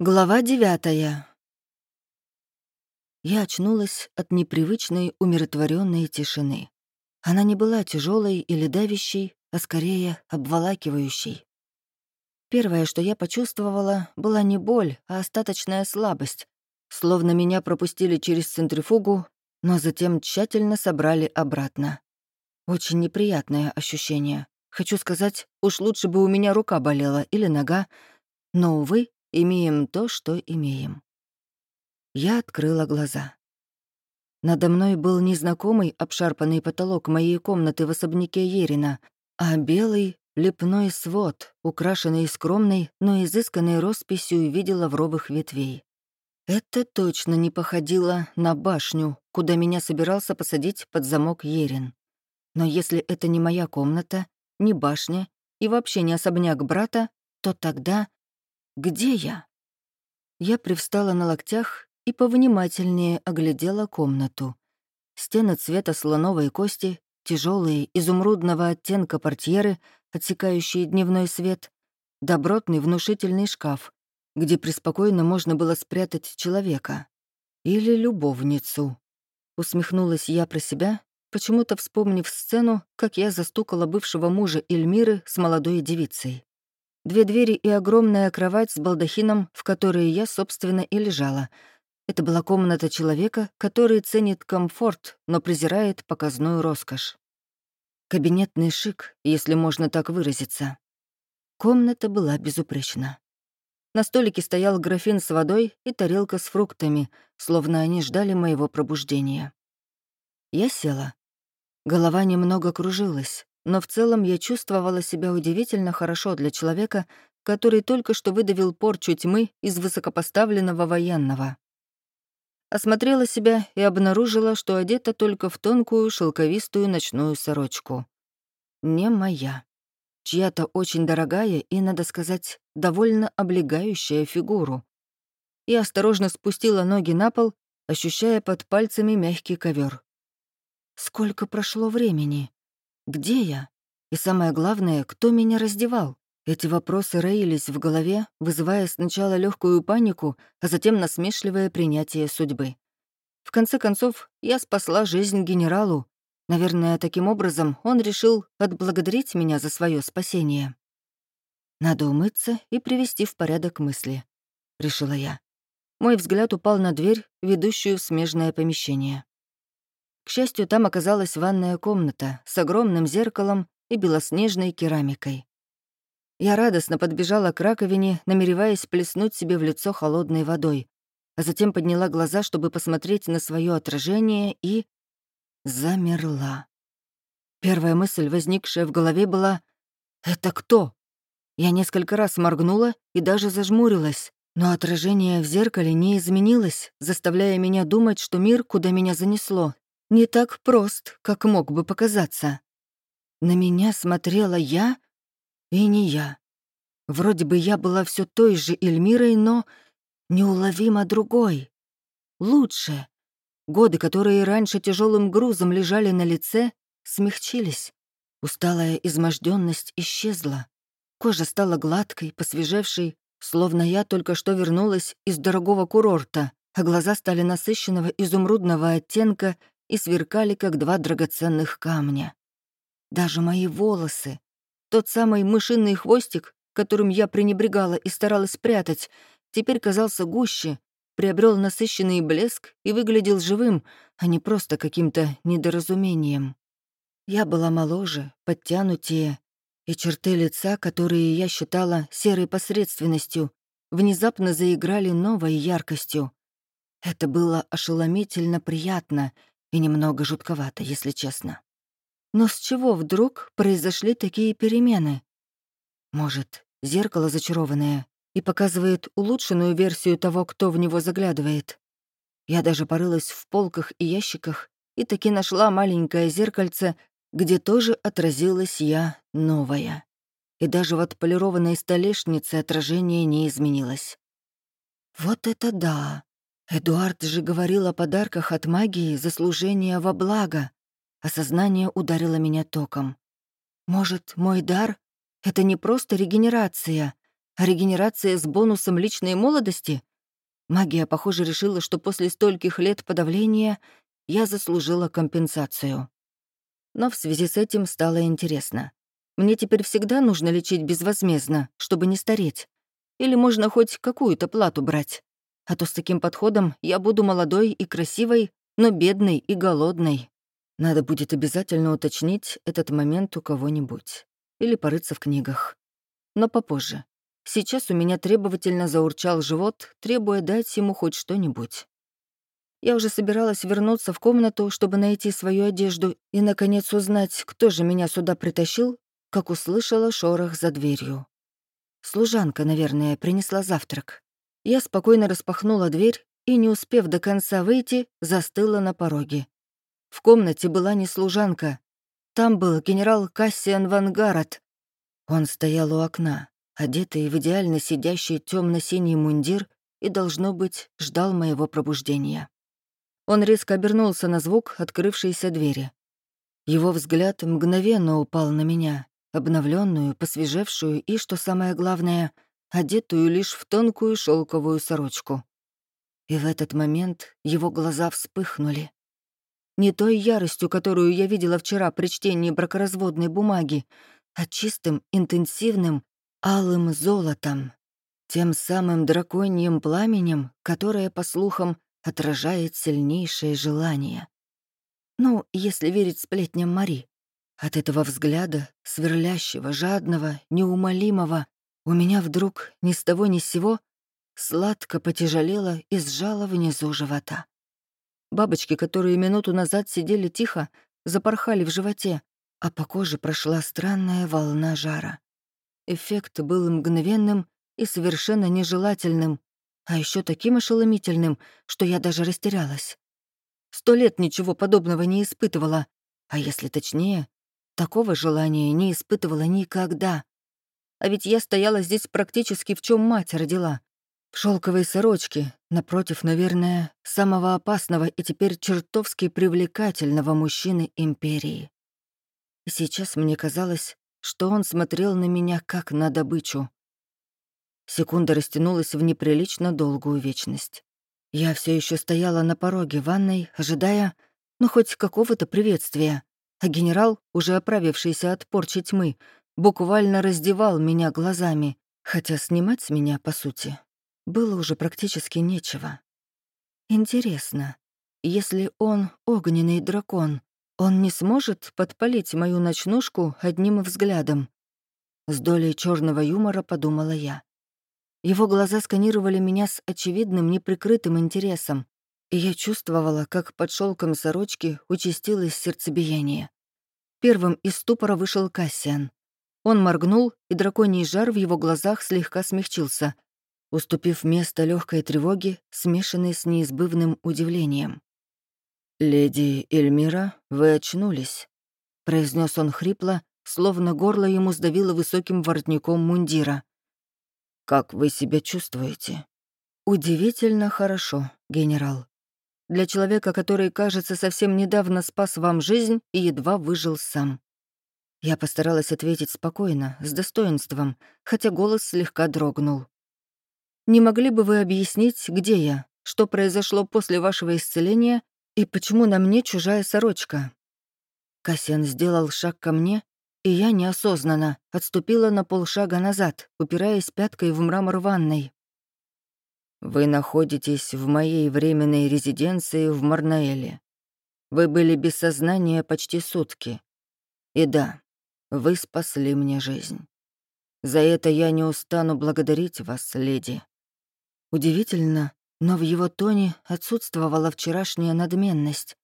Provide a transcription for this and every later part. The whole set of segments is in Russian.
Глава девятая. Я очнулась от непривычной умиротворенной тишины. Она не была тяжелой или давящей, а скорее обволакивающей. Первое, что я почувствовала, была не боль, а остаточная слабость, словно меня пропустили через центрифугу, но затем тщательно собрали обратно. Очень неприятное ощущение. Хочу сказать, уж лучше бы у меня рука болела или нога, но, увы, Имеем то, что имеем. Я открыла глаза. Надо мной был незнакомый обшарпанный потолок моей комнаты в особняке Ерина, а белый лепной свод, украшенный скромной, но изысканной росписью в виде лавровых ветвей. Это точно не походило на башню, куда меня собирался посадить под замок Ерин. Но если это не моя комната, не башня и вообще не особняк брата, то тогда где я? Я привстала на локтях и повнимательнее оглядела комнату. Стены цвета слоновой кости, тяжелые изумрудного оттенка портьеры, отсекающие дневной свет, добротный внушительный шкаф, где преспокойно можно было спрятать человека. Или любовницу. Усмехнулась я про себя, почему-то вспомнив сцену, как я застукала бывшего мужа Эльмиры с молодой девицей две двери и огромная кровать с балдахином, в которой я, собственно, и лежала. Это была комната человека, который ценит комфорт, но презирает показную роскошь. Кабинетный шик, если можно так выразиться. Комната была безупречна. На столике стоял графин с водой и тарелка с фруктами, словно они ждали моего пробуждения. Я села. Голова немного кружилась но в целом я чувствовала себя удивительно хорошо для человека, который только что выдавил порчу тьмы из высокопоставленного военного. Осмотрела себя и обнаружила, что одета только в тонкую шелковистую ночную сорочку. Не моя. Чья-то очень дорогая и, надо сказать, довольно облегающая фигуру. Я осторожно спустила ноги на пол, ощущая под пальцами мягкий ковер. Сколько прошло времени? Где я? И самое главное, кто меня раздевал? Эти вопросы роились в голове, вызывая сначала легкую панику, а затем насмешливое принятие судьбы. В конце концов, я спасла жизнь генералу. Наверное, таким образом он решил отблагодарить меня за свое спасение. «Надо умыться и привести в порядок мысли», — решила я. Мой взгляд упал на дверь, ведущую в смежное помещение. К счастью, там оказалась ванная комната с огромным зеркалом и белоснежной керамикой. Я радостно подбежала к раковине, намереваясь плеснуть себе в лицо холодной водой, а затем подняла глаза, чтобы посмотреть на свое отражение, и... замерла. Первая мысль, возникшая в голове, была «Это кто?». Я несколько раз моргнула и даже зажмурилась, но отражение в зеркале не изменилось, заставляя меня думать, что мир, куда меня занесло, не так прост, как мог бы показаться. На меня смотрела я и не я. Вроде бы я была все той же Эльмирой, но неуловимо другой. Лучше. Годы, которые раньше тяжелым грузом лежали на лице, смягчились. Усталая изможденность исчезла. Кожа стала гладкой, посвежевшей, словно я только что вернулась из дорогого курорта, а глаза стали насыщенного изумрудного оттенка и сверкали, как два драгоценных камня. Даже мои волосы, тот самый мышиный хвостик, которым я пренебрегала и старалась спрятать, теперь казался гуще, приобрел насыщенный блеск и выглядел живым, а не просто каким-то недоразумением. Я была моложе, подтянутее, и черты лица, которые я считала серой посредственностью, внезапно заиграли новой яркостью. Это было ошеломительно приятно и немного жутковато, если честно. Но с чего вдруг произошли такие перемены? Может, зеркало зачарованное и показывает улучшенную версию того, кто в него заглядывает? Я даже порылась в полках и ящиках и таки нашла маленькое зеркальце, где тоже отразилась я новая. И даже в отполированной столешнице отражение не изменилось. Вот это да! Эдуард же говорил о подарках от магии за служение во благо. Осознание ударило меня током. Может, мой дар — это не просто регенерация, А регенерация с бонусом личной молодости? Магия, похоже, решила, что после стольких лет подавления я заслужила компенсацию. Но в связи с этим стало интересно. Мне теперь всегда нужно лечить безвозмездно, чтобы не стареть. Или можно хоть какую-то плату брать. А то с таким подходом я буду молодой и красивой, но бедной и голодной. Надо будет обязательно уточнить этот момент у кого-нибудь. Или порыться в книгах. Но попозже. Сейчас у меня требовательно заурчал живот, требуя дать ему хоть что-нибудь. Я уже собиралась вернуться в комнату, чтобы найти свою одежду и, наконец, узнать, кто же меня сюда притащил, как услышала шорох за дверью. Служанка, наверное, принесла завтрак. Я спокойно распахнула дверь и, не успев до конца выйти, застыла на пороге. В комнате была не служанка. Там был генерал Кассиан Вангарат. Он стоял у окна, одетый в идеально сидящий темно синий мундир и, должно быть, ждал моего пробуждения. Он резко обернулся на звук открывшейся двери. Его взгляд мгновенно упал на меня, обновленную, посвежевшую и, что самое главное, одетую лишь в тонкую шелковую сорочку. И в этот момент его глаза вспыхнули не той яростью, которую я видела вчера при чтении бракоразводной бумаги, а чистым, интенсивным, алым золотом, тем самым драконьим пламенем, которое, по слухам, отражает сильнейшее желание. Ну, если верить сплетням Мари. От этого взгляда, сверлящего, жадного, неумолимого, у меня вдруг ни с того ни с сего сладко потяжелело и сжало внизу живота. Бабочки, которые минуту назад сидели тихо, запорхали в животе, а по коже прошла странная волна жара. Эффект был мгновенным и совершенно нежелательным, а еще таким ошеломительным, что я даже растерялась. Сто лет ничего подобного не испытывала, а если точнее, такого желания не испытывала никогда. А ведь я стояла здесь практически в чем мать родила, в шелковой сорочке, напротив, наверное, самого опасного и теперь чертовски привлекательного мужчины Империи. И сейчас мне казалось, что он смотрел на меня как на добычу. Секунда растянулась в неприлично долгую вечность. Я все еще стояла на пороге ванной, ожидая, ну, хоть какого-то приветствия, а генерал, уже оправившийся от порчи тьмы, буквально раздевал меня глазами, хотя снимать с меня, по сути, было уже практически нечего. Интересно, если он огненный дракон, он не сможет подпалить мою ночнушку одним взглядом? С долей черного юмора подумала я. Его глаза сканировали меня с очевидным неприкрытым интересом, и я чувствовала, как под шелком сорочки участилось сердцебиение. Первым из ступора вышел Кассиан. Он моргнул, и драконий жар в его глазах слегка смягчился — уступив место легкой тревоге, смешанной с неизбывным удивлением. «Леди Эльмира, вы очнулись», — произнес он хрипло, словно горло ему сдавило высоким воротником мундира. «Как вы себя чувствуете?» «Удивительно хорошо, генерал. Для человека, который, кажется, совсем недавно спас вам жизнь и едва выжил сам». Я постаралась ответить спокойно, с достоинством, хотя голос слегка дрогнул. Не могли бы вы объяснить, где я, что произошло после вашего исцеления и почему на мне чужая сорочка?» Кассиан сделал шаг ко мне, и я неосознанно отступила на полшага назад, упираясь пяткой в мрамор ванной. «Вы находитесь в моей временной резиденции в Марнаэле. Вы были без сознания почти сутки. И да, вы спасли мне жизнь. За это я не устану благодарить вас, леди». Удивительно, но в его тоне отсутствовала вчерашняя надменность.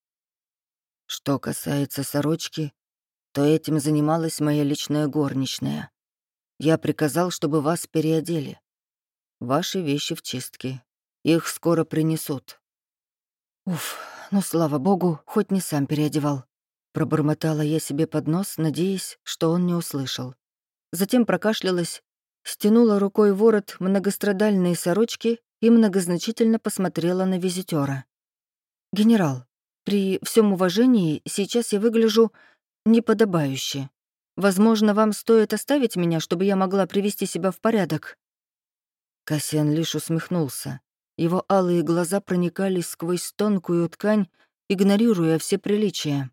Что касается сорочки, то этим занималась моя личная горничная. Я приказал, чтобы вас переодели. Ваши вещи в чистке. Их скоро принесут. Уф, ну слава богу, хоть не сам переодевал. Пробормотала я себе под нос, надеясь, что он не услышал. Затем прокашлялась стянула рукой ворот многострадальной сорочки и многозначительно посмотрела на визитера. «Генерал, при всем уважении сейчас я выгляжу неподобающе. Возможно, вам стоит оставить меня, чтобы я могла привести себя в порядок. Кассиан лишь усмехнулся. Его алые глаза проникали сквозь тонкую ткань, игнорируя все приличия.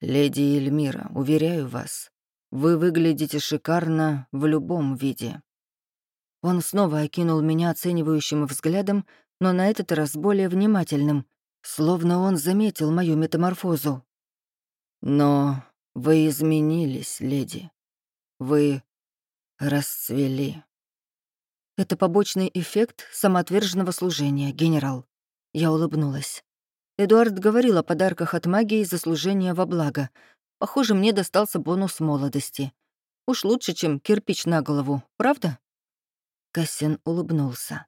«Леди Эльмира, уверяю вас, вы выглядите шикарно в любом виде». Он снова окинул меня оценивающим взглядом, но на этот раз более внимательным, словно он заметил мою метаморфозу. «Но вы изменились, леди. Вы расцвели». Это побочный эффект самоотверженного служения, генерал. Я улыбнулась. Эдуард говорил о подарках от магии за служение во благо. Похоже, мне достался бонус молодости. Уж лучше, чем кирпич на голову, правда? Кассин улыбнулся.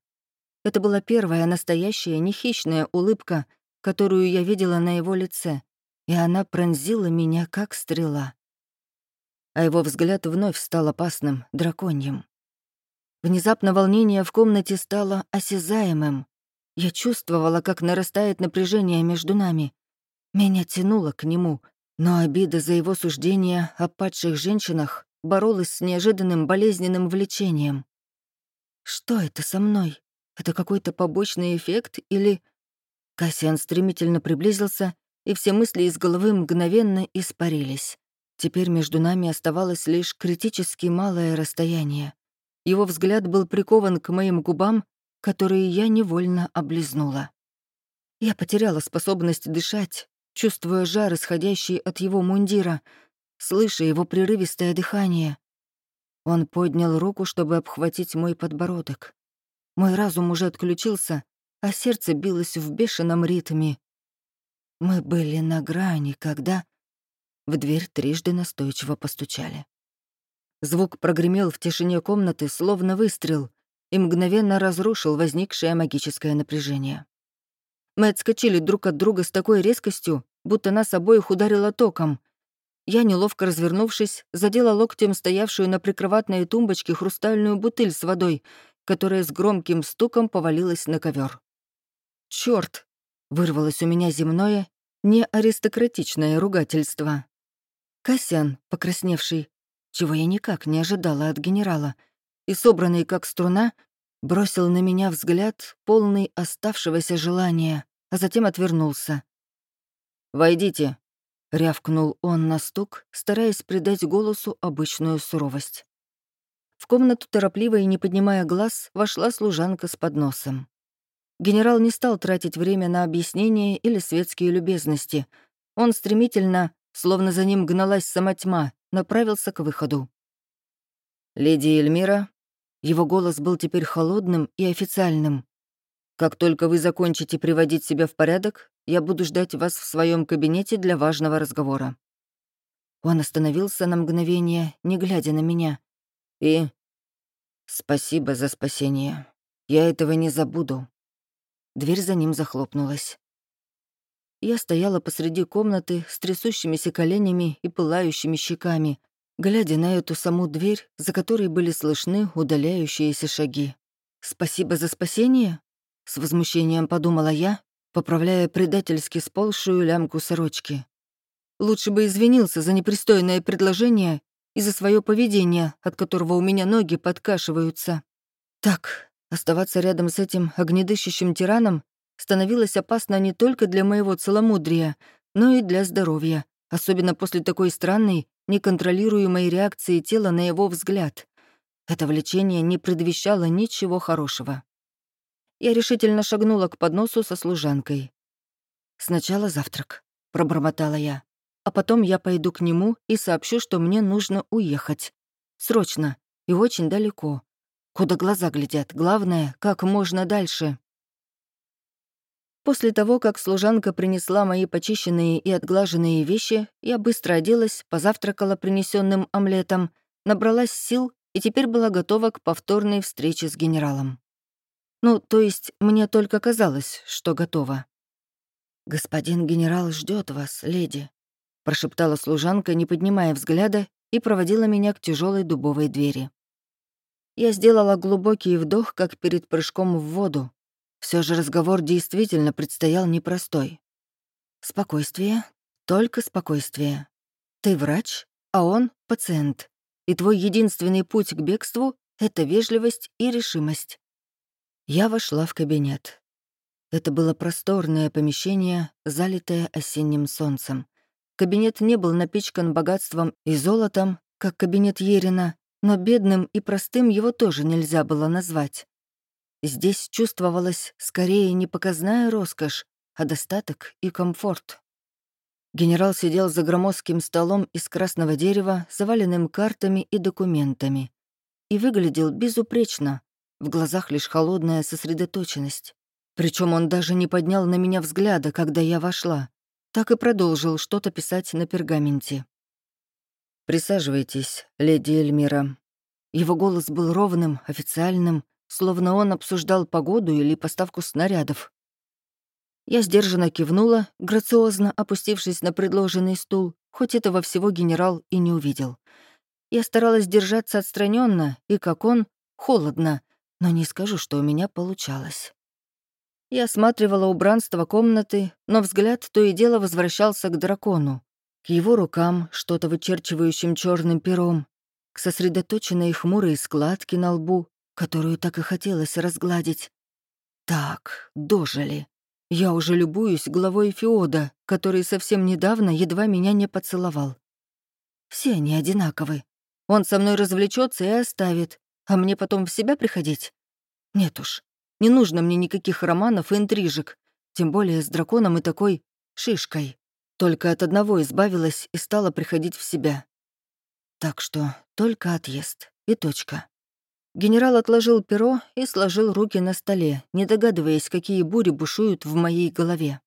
Это была первая настоящая нехищная улыбка, которую я видела на его лице, и она пронзила меня, как стрела. А его взгляд вновь стал опасным, драконьим. Внезапно волнение в комнате стало осязаемым. Я чувствовала, как нарастает напряжение между нами. Меня тянуло к нему, но обида за его суждение о падших женщинах боролась с неожиданным болезненным влечением. Что это со мной? Это какой-то побочный эффект или... Кассиан стремительно приблизился, и все мысли из головы мгновенно испарились. Теперь между нами оставалось лишь критически малое расстояние. Его взгляд был прикован к моим губам, которые я невольно облизнула. Я потеряла способность дышать, чувствуя жар, исходящий от его мундира, слыша его прерывистое дыхание. Он поднял руку, чтобы обхватить мой подбородок. Мой разум уже отключился, а сердце билось в бешеном ритме. Мы были на грани, когда... В дверь трижды настойчиво постучали. Звук прогремел в тишине комнаты, словно выстрел, и мгновенно разрушил возникшее магическое напряжение. Мы отскочили друг от друга с такой резкостью, будто нас обоих ударило током. Я, неловко развернувшись, задела локтем стоявшую на прикроватной тумбочке хрустальную бутыль с водой, которая с громким стуком повалилась на ковер. Черт! вырвалось у меня земное, не аристократичное ругательство. Касян, покрасневший, чего я никак не ожидала от генерала, и, собранный как струна, бросил на меня взгляд, полный оставшегося желания, а затем отвернулся. «Войдите», — рявкнул он на стук, стараясь придать голосу обычную суровость. В комнату торопливо и не поднимая глаз вошла служанка с подносом. Генерал не стал тратить время на объяснения или светские любезности. Он стремительно, словно за ним гналась сама тьма, направился к выходу. «Леди Эльмира, его голос был теперь холодным и официальным. «Как только вы закончите приводить себя в порядок, я буду ждать вас в своем кабинете для важного разговора». Он остановился на мгновение, не глядя на меня. И... «Спасибо за спасение. Я этого не забуду». Дверь за ним захлопнулась. Я стояла посреди комнаты с трясущимися коленями и пылающими щеками, глядя на эту саму дверь, за которой были слышны удаляющиеся шаги. «Спасибо за спасение?» — с возмущением подумала я, поправляя предательски сползшую лямку сорочки. Лучше бы извинился за непристойное предложение и за свое поведение, от которого у меня ноги подкашиваются. Так, оставаться рядом с этим огнедыщущим тираном становилось опасно не только для моего целомудрия, но и для здоровья, особенно после такой странной неконтролируемой реакции тела на его взгляд. Это влечение не предвещало ничего хорошего. Я решительно шагнула к подносу со служанкой. «Сначала завтрак», — пробормотала я. «А потом я пойду к нему и сообщу, что мне нужно уехать. Срочно и очень далеко. Куда глаза глядят, главное, как можно дальше». После того, как служанка принесла мои почищенные и отглаженные вещи, я быстро оделась, позавтракала принесенным омлетом, набралась сил и теперь была готова к повторной встрече с генералом. Ну, то есть мне только казалось, что готова. «Господин генерал ждет вас, леди», — прошептала служанка, не поднимая взгляда, и проводила меня к тяжелой дубовой двери. Я сделала глубокий вдох, как перед прыжком в воду, все же разговор действительно предстоял непростой. Спокойствие, только спокойствие. Ты врач, а он — пациент. И твой единственный путь к бегству — это вежливость и решимость. Я вошла в кабинет. Это было просторное помещение, залитое осенним солнцем. Кабинет не был напичкан богатством и золотом, как кабинет Ерина, но бедным и простым его тоже нельзя было назвать. Здесь чувствовалась скорее не показная роскошь, а достаток и комфорт. Генерал сидел за громоздким столом из красного дерева, заваленным картами и документами. И выглядел безупречно, в глазах лишь холодная сосредоточенность. Причем он даже не поднял на меня взгляда, когда я вошла. Так и продолжил что-то писать на пергаменте. «Присаживайтесь, леди Эльмира». Его голос был ровным, официальным, словно он обсуждал погоду или поставку снарядов. Я сдержанно кивнула, грациозно опустившись на предложенный стул, хоть этого всего генерал и не увидел. Я старалась держаться отстраненно и, как он, холодно, но не скажу, что у меня получалось. Я осматривала убранство комнаты, но взгляд то и дело возвращался к дракону, к его рукам, что-то вычерчивающим черным пером, к сосредоточенной хмурой складке на лбу, которую так и хотелось разгладить. Так, дожили. Я уже любуюсь главой Феода, который совсем недавно едва меня не поцеловал. Все они одинаковы. Он со мной развлечется и оставит, а мне потом в себя приходить? Нет уж, не нужно мне никаких романов и интрижек, тем более с драконом и такой шишкой. Только от одного избавилась и стала приходить в себя. Так что только отъезд и точка. Генерал отложил перо и сложил руки на столе, не догадываясь, какие бури бушуют в моей голове.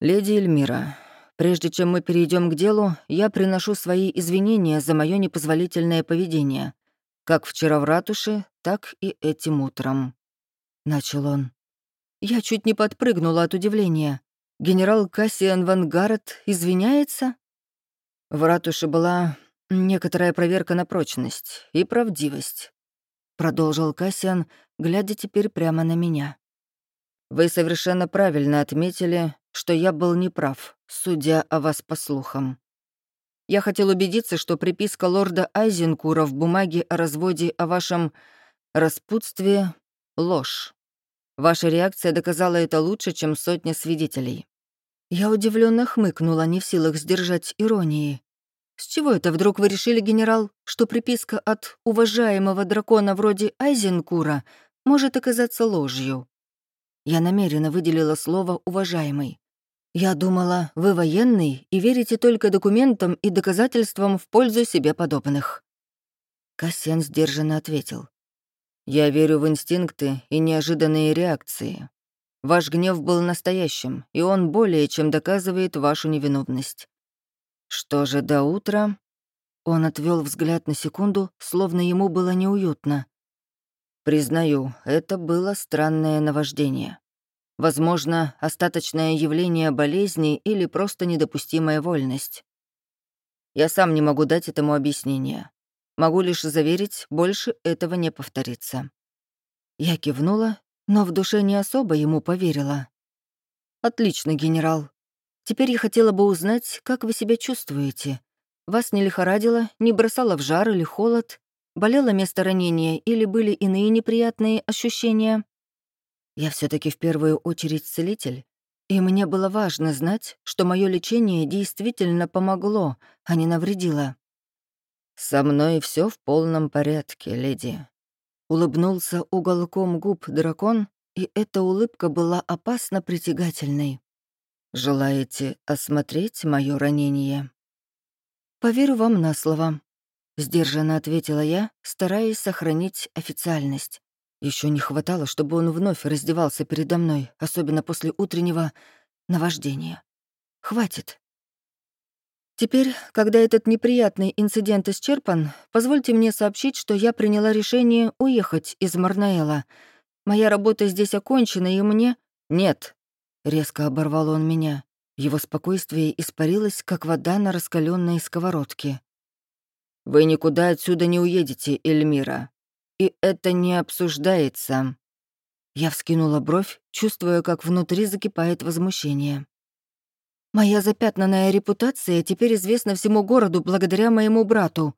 «Леди Эльмира, прежде чем мы перейдем к делу, я приношу свои извинения за мое непозволительное поведение, как вчера в ратуше, так и этим утром», — начал он. Я чуть не подпрыгнула от удивления. Генерал Кассиан Ван Гаррет извиняется? В ратуше была некоторая проверка на прочность и правдивость продолжил Кассиан, глядя теперь прямо на меня. «Вы совершенно правильно отметили, что я был неправ, судя о вас по слухам. Я хотел убедиться, что приписка лорда Айзенкура в бумаге о разводе о вашем распутстве — ложь. Ваша реакция доказала это лучше, чем сотня свидетелей». Я удивленно хмыкнула, не в силах сдержать иронии. С чего это вдруг вы решили, генерал, что приписка от уважаемого дракона вроде Айзенкура может оказаться ложью? Я намеренно выделила слово «уважаемый». Я думала, вы военный и верите только документам и доказательствам в пользу себе подобных. Кассиан сдержанно ответил. «Я верю в инстинкты и неожиданные реакции. Ваш гнев был настоящим, и он более чем доказывает вашу невиновность. Что же до утра? Он отвел взгляд на секунду, словно ему было неуютно. Признаю, это было странное наваждение. Возможно, остаточное явление болезни или просто недопустимая вольность. Я сам не могу дать этому объяснение. Могу лишь заверить, больше этого не повторится. Я кивнула, но в душе не особо ему поверила. «Отлично, генерал. Теперь я хотела бы узнать, как вы себя чувствуете. Вас не лихорадило, не бросало в жар или холод? Болело место ранения или были иные неприятные ощущения? Я все таки в первую очередь целитель, и мне было важно знать, что мое лечение действительно помогло, а не навредило. «Со мной все в полном порядке, леди», — улыбнулся уголком губ дракон, и эта улыбка была опасно притягательной. «Желаете осмотреть мое ранение?» «Поверю вам на слово», — сдержанно ответила я, стараясь сохранить официальность. Еще не хватало, чтобы он вновь раздевался передо мной, особенно после утреннего наваждения. Хватит. Теперь, когда этот неприятный инцидент исчерпан, позвольте мне сообщить, что я приняла решение уехать из Марнаэла. Моя работа здесь окончена, и мне... Нет, Резко оборвал он меня. Его спокойствие испарилось, как вода на раскаленной сковородке. «Вы никуда отсюда не уедете, Эльмира. И это не обсуждается». Я вскинула бровь, чувствуя, как внутри закипает возмущение. «Моя запятнанная репутация теперь известна всему городу благодаря моему брату.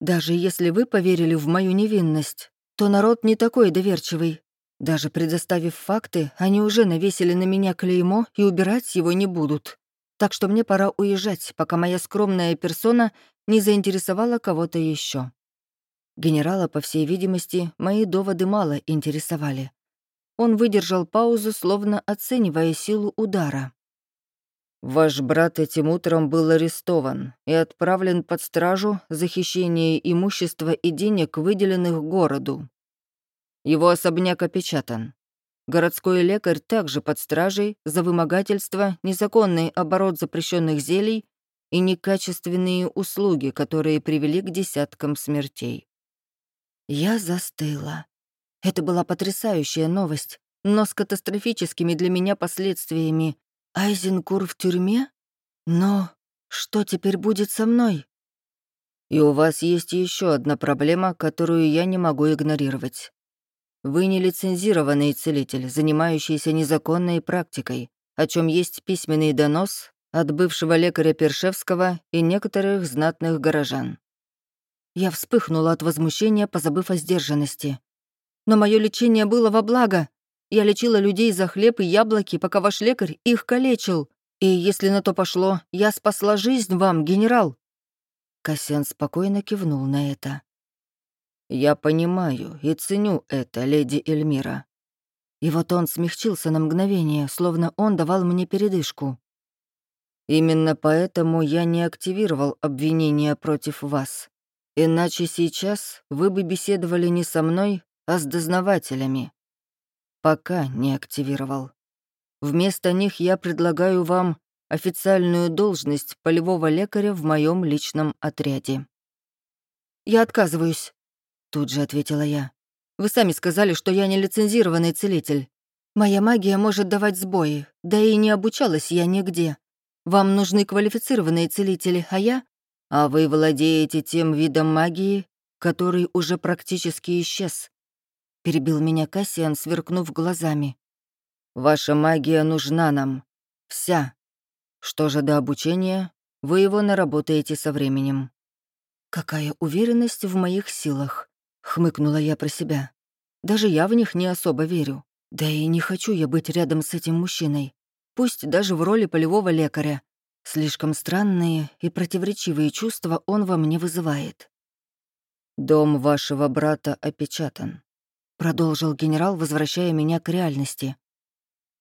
Даже если вы поверили в мою невинность, то народ не такой доверчивый. Даже предоставив факты, они уже навесили на меня клеймо и убирать его не будут. Так что мне пора уезжать, пока моя скромная персона не заинтересовала кого-то еще. Генерала, по всей видимости, мои доводы мало интересовали. Он выдержал паузу, словно оценивая силу удара. «Ваш брат этим утром был арестован и отправлен под стражу за хищение имущества и денег, выделенных городу. Его особняк опечатан. Городской лекарь также под стражей за вымогательство, незаконный оборот запрещенных зелий и некачественные услуги, которые привели к десяткам смертей. Я застыла. Это была потрясающая новость, но с катастрофическими для меня последствиями. Айзенкур в тюрьме? Но что теперь будет со мной? И у вас есть еще одна проблема, которую я не могу игнорировать. Вы не лицензированный целитель, занимающийся незаконной практикой, о чем есть письменный донос от бывшего лекаря Першевского и некоторых знатных горожан. Я вспыхнула от возмущения, позабыв о сдержанности. Но мое лечение было во благо. Я лечила людей за хлеб и яблоки, пока ваш лекарь их калечил. И если на то пошло, я спасла жизнь вам, генерал. Кассиан спокойно кивнул на это. «Я понимаю и ценю это, леди Эльмира». И вот он смягчился на мгновение, словно он давал мне передышку. «Именно поэтому я не активировал обвинения против вас. Иначе сейчас вы бы беседовали не со мной, а с дознавателями. Пока не активировал. Вместо них я предлагаю вам официальную должность полевого лекаря в моем личном отряде». «Я отказываюсь», Тут же ответила я. «Вы сами сказали, что я не лицензированный целитель. Моя магия может давать сбои, да и не обучалась я нигде. Вам нужны квалифицированные целители, а я... А вы владеете тем видом магии, который уже практически исчез. Перебил меня Кассиан, сверкнув глазами. Ваша магия нужна нам. Вся. Что же до обучения, вы его наработаете со временем. Какая уверенность в моих силах. Хмыкнула я про себя. Даже я в них не особо верю. Да и не хочу я быть рядом с этим мужчиной. Пусть даже в роли полевого лекаря. Слишком странные и противоречивые чувства он во мне вызывает. «Дом вашего брата опечатан», — продолжил генерал, возвращая меня к реальности.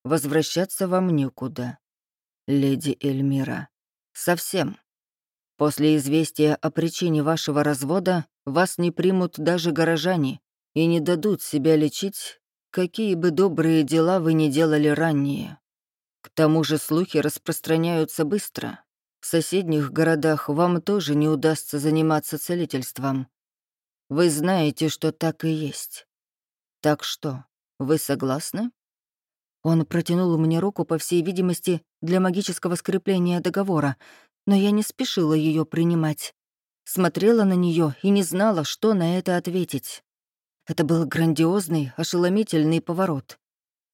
«Возвращаться вам некуда, леди Эльмира. Совсем. После известия о причине вашего развода вас не примут даже горожане и не дадут себя лечить, какие бы добрые дела вы ни делали ранее. К тому же слухи распространяются быстро. В соседних городах вам тоже не удастся заниматься целительством. Вы знаете, что так и есть. Так что, вы согласны? Он протянул мне руку, по всей видимости, для магического скрепления договора, но я не спешила ее принимать. Смотрела на нее и не знала, что на это ответить. Это был грандиозный, ошеломительный поворот.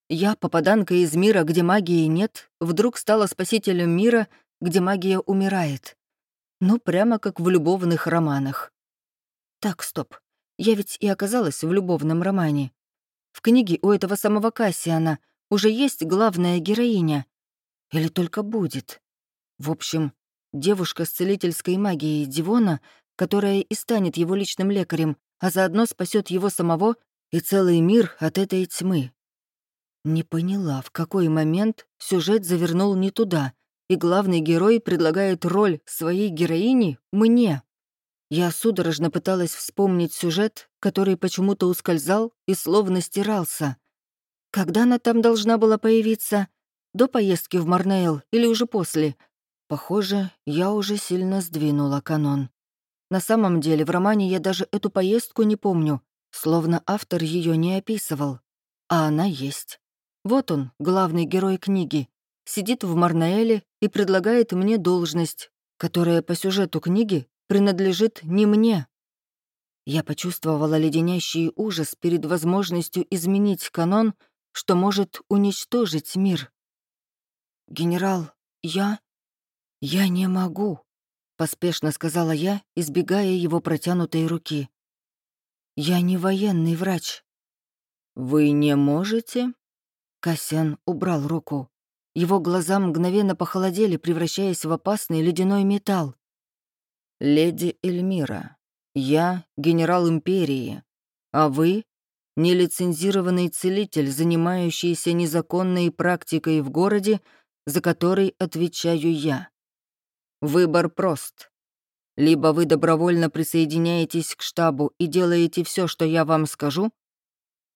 Я, попаданка из мира, где магии нет, вдруг стала спасителем мира, где магия умирает. Ну, прямо как в любовных романах. Так, стоп. Я ведь и оказалась в любовном романе. В книге у этого самого Кассиана уже есть главная героиня. Или только будет. В общем, девушка с целительской магией Дивона, которая и станет его личным лекарем, а заодно спасет его самого и целый мир от этой тьмы. Не поняла, в какой момент сюжет завернул не туда, и главный герой предлагает роль своей героини мне. Я судорожно пыталась вспомнить сюжет, который почему-то ускользал и словно стирался. Когда она там должна была появиться? До поездки в Марнейл или уже после — Похоже, я уже сильно сдвинула канон. На самом деле, в романе я даже эту поездку не помню, словно автор ее не описывал. А она есть. Вот он, главный герой книги, сидит в Марнаэле и предлагает мне должность, которая по сюжету книги принадлежит не мне. Я почувствовала леденящий ужас перед возможностью изменить канон, что может уничтожить мир. «Генерал, я...» «Я не могу», — поспешно сказала я, избегая его протянутой руки. «Я не военный врач». «Вы не можете?» Касян убрал руку. Его глаза мгновенно похолодели, превращаясь в опасный ледяной металл. «Леди Эльмира, я генерал Империи, а вы — нелицензированный целитель, занимающийся незаконной практикой в городе, за который отвечаю я. Выбор прост. Либо вы добровольно присоединяетесь к штабу и делаете все, что я вам скажу,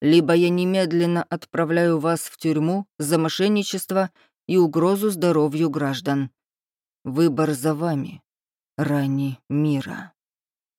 либо я немедленно отправляю вас в тюрьму за мошенничество и угрозу здоровью граждан. Выбор за вами, Рани Мира.